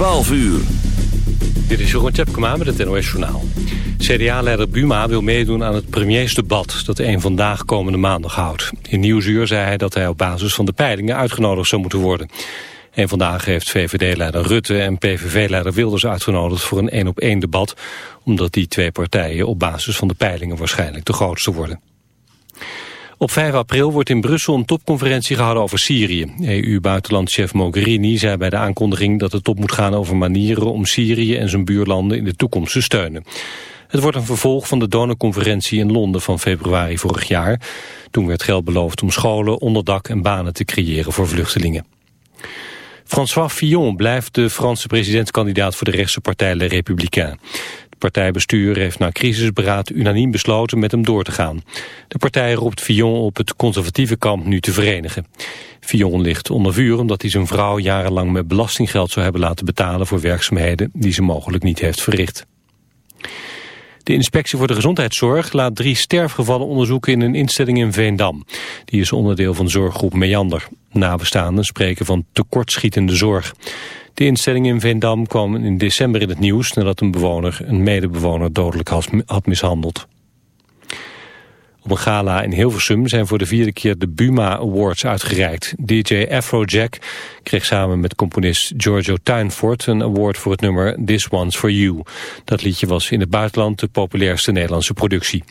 12 uur. Dit is Jeroen Tjepkema met het NOS Journaal. CDA-leider Buma wil meedoen aan het premiersdebat... dat een vandaag komende maandag houdt. In Nieuwsuur zei hij dat hij op basis van de peilingen uitgenodigd zou moeten worden. En vandaag heeft VVD-leider Rutte en PVV-leider Wilders uitgenodigd... voor een één-op-één debat... omdat die twee partijen op basis van de peilingen waarschijnlijk de grootste worden. Op 5 april wordt in Brussel een topconferentie gehouden over Syrië. EU-buitenlandchef Mogherini zei bij de aankondiging dat de top moet gaan over manieren om Syrië en zijn buurlanden in de toekomst te steunen. Het wordt een vervolg van de donorconferentie in Londen van februari vorig jaar. Toen werd geld beloofd om scholen, onderdak en banen te creëren voor vluchtelingen. François Fillon blijft de Franse presidentskandidaat voor de rechtse partij Les Républicains partijbestuur heeft na crisisberaad unaniem besloten met hem door te gaan. De partij roept Fillon op het conservatieve kamp nu te verenigen. Fillon ligt onder vuur omdat hij zijn vrouw jarenlang met belastinggeld zou hebben laten betalen voor werkzaamheden die ze mogelijk niet heeft verricht. De inspectie voor de gezondheidszorg laat drie sterfgevallen onderzoeken in een instelling in Veendam. Die is onderdeel van zorggroep Meander. Nabestaanden spreken van tekortschietende zorg. De instelling in Veendam kwam in december in het nieuws... nadat een bewoner een medebewoner dodelijk had mishandeld. Op een gala in Hilversum zijn voor de vierde keer de Buma Awards uitgereikt. DJ Afrojack kreeg samen met componist Giorgio Tuinfort een award voor het nummer This One's For You. Dat liedje was in het buitenland de populairste Nederlandse productie.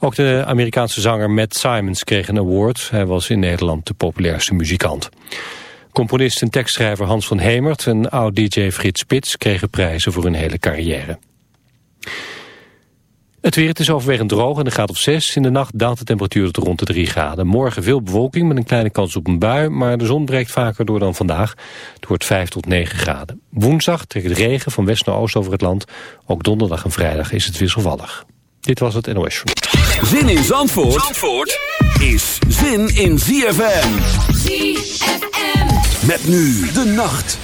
Ook de Amerikaanse zanger Matt Simons kreeg een award. Hij was in Nederland de populairste muzikant. Componist en tekstschrijver Hans van Hemert en oud-dj Frits Spits kregen prijzen voor hun hele carrière. Het weer, het is overwegend droog en de gaat op 6. In de nacht daalt de temperatuur tot rond de 3 graden. Morgen veel bewolking met een kleine kans op een bui, maar de zon breekt vaker door dan vandaag. Het wordt 5 tot 9 graden. Woensdag trekt het regen van west naar oost over het land. Ook donderdag en vrijdag is het wisselvallig. Dit was het NOS. Zin in Zandvoort, Zandvoort is zin in ZFM. ZFM. Met nu de nacht.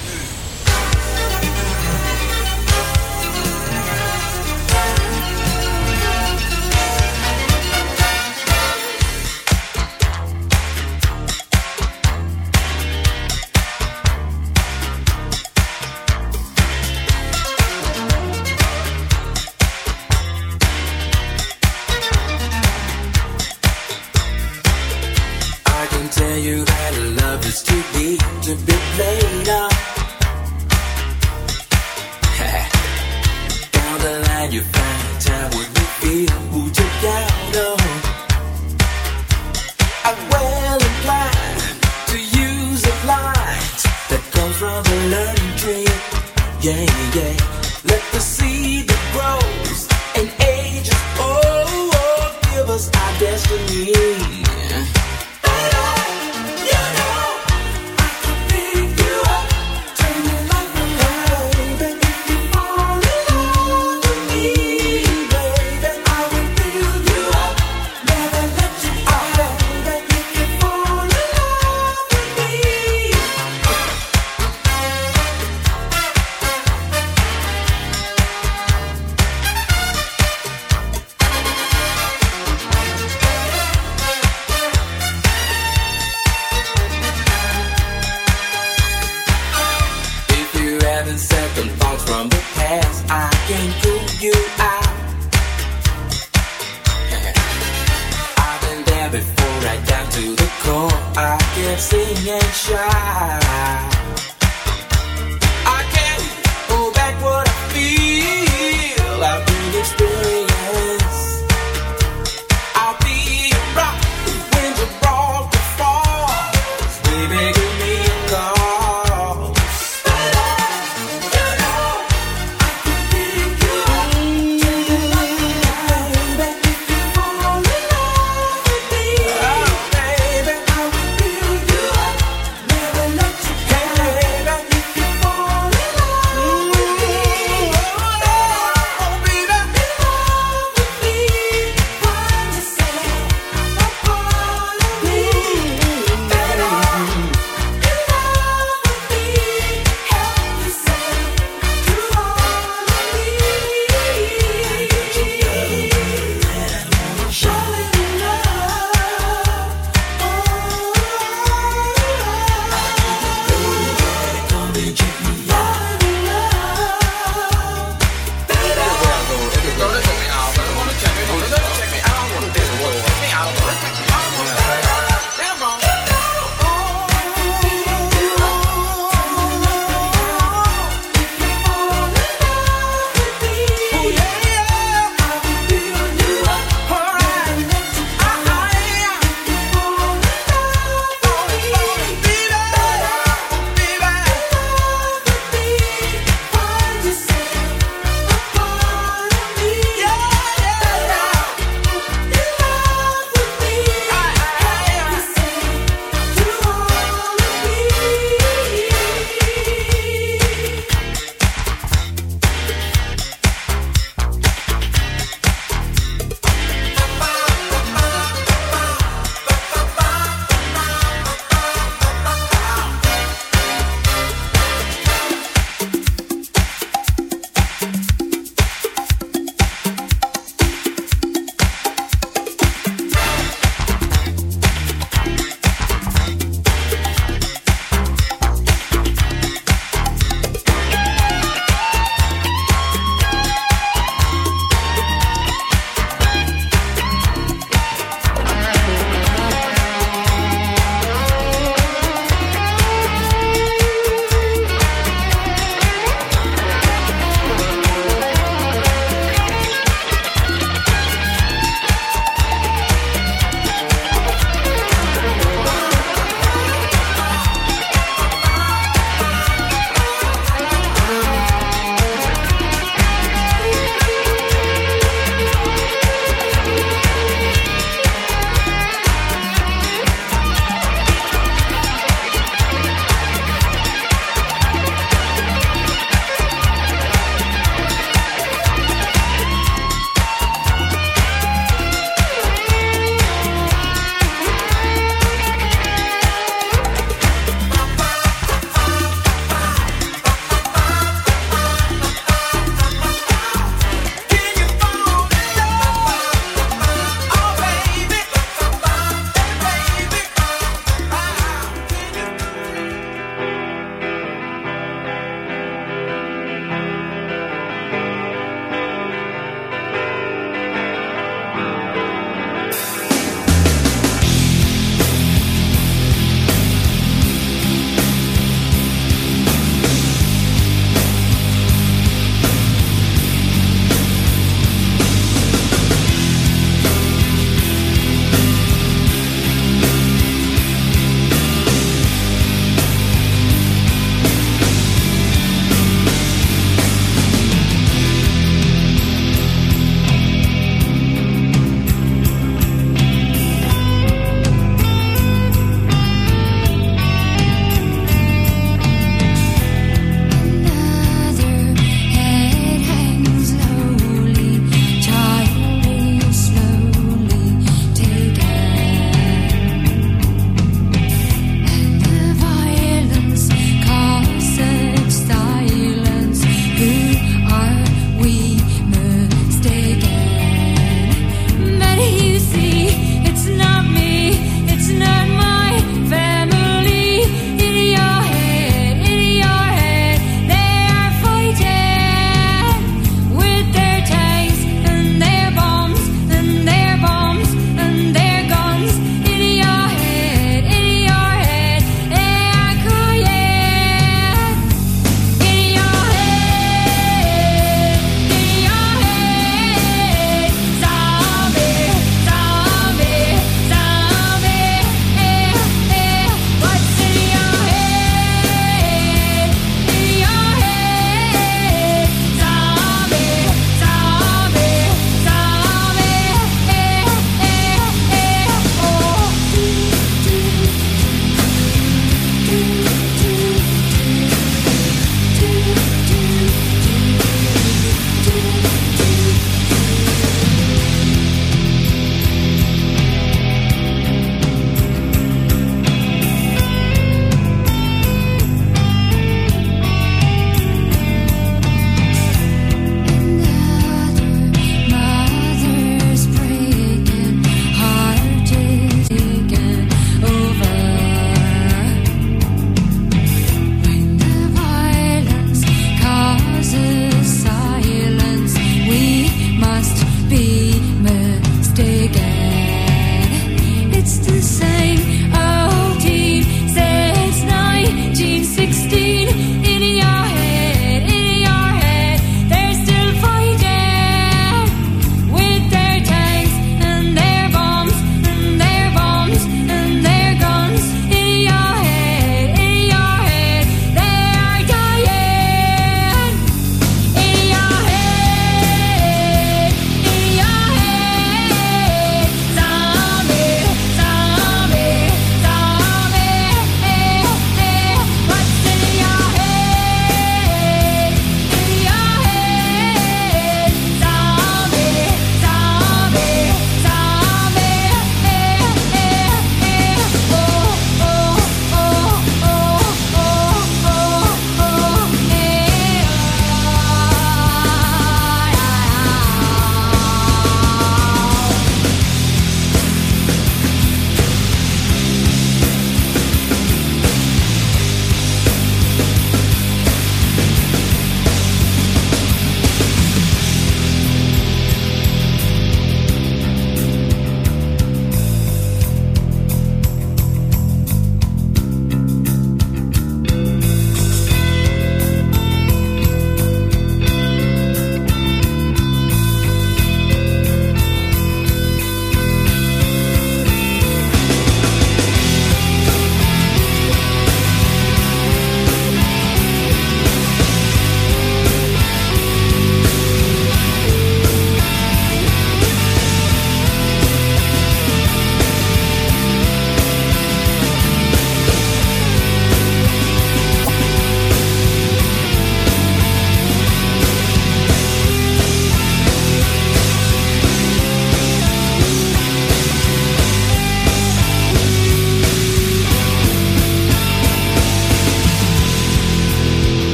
second thoughts from the past. I can't prove you out. I've been there before, right down to the core. I kept seeing shy.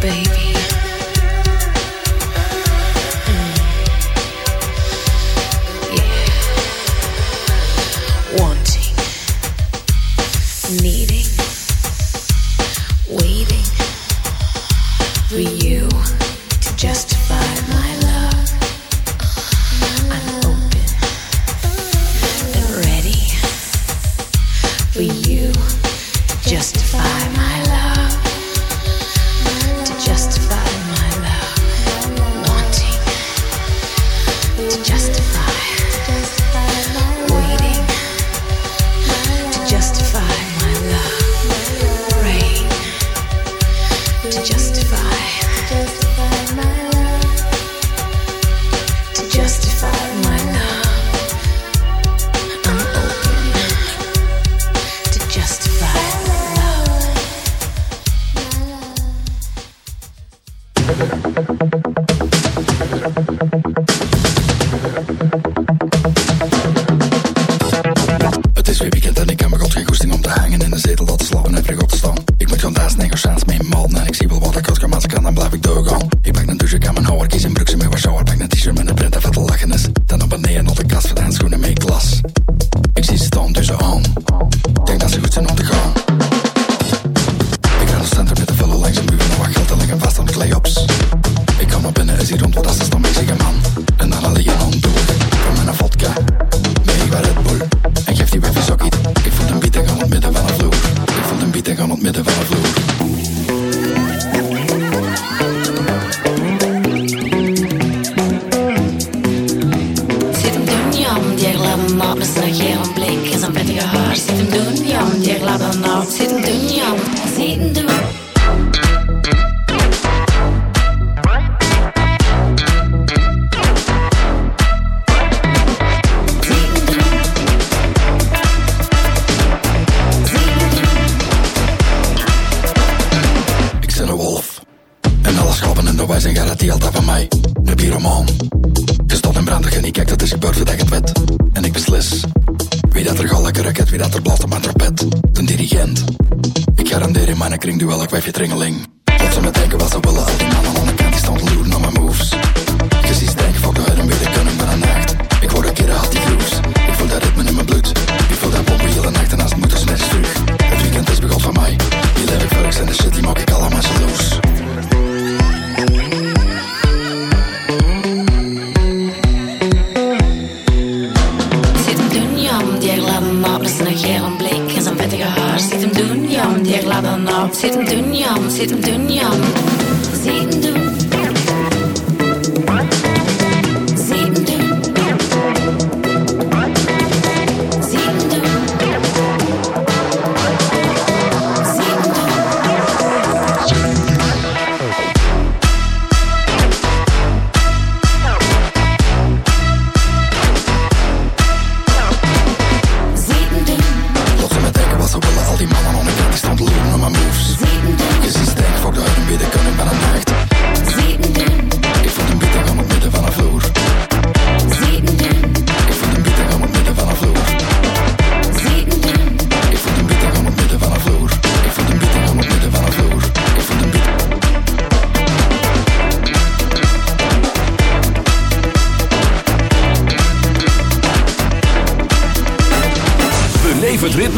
baby.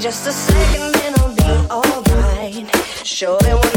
just a second and I'll be alright. Show them what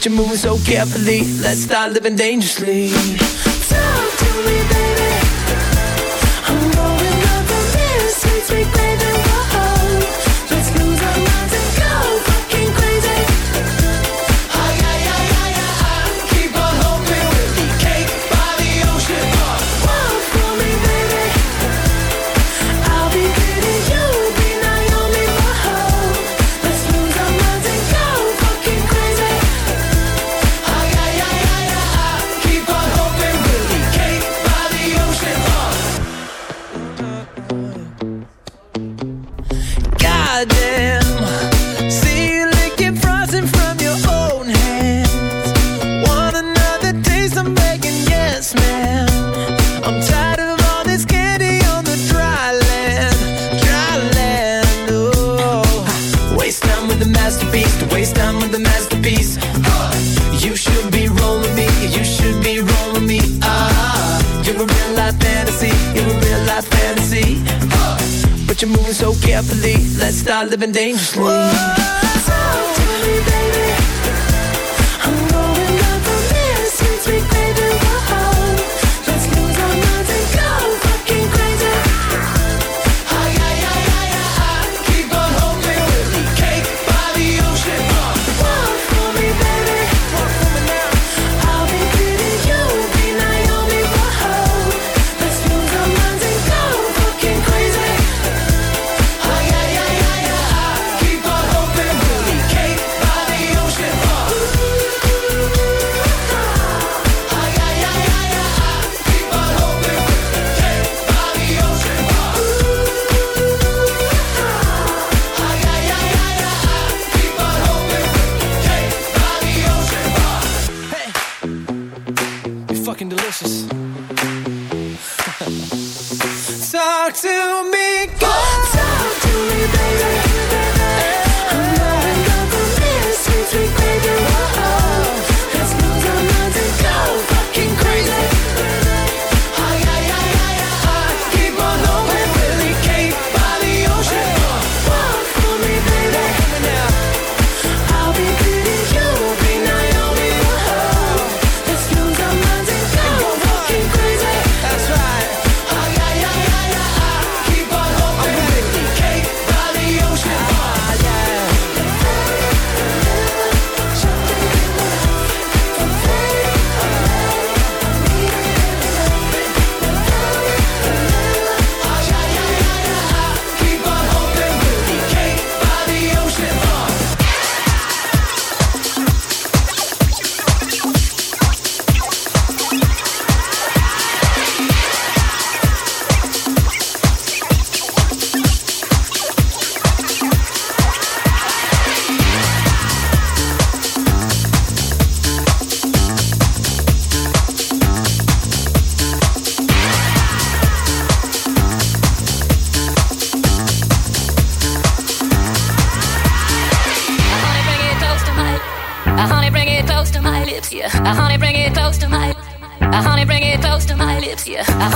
but you're moving so carefully. Let's start living dangerously. Talk to me, baby. I'm rolling up the mirror since we. been dangerous. yeah.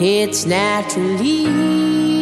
It's naturally.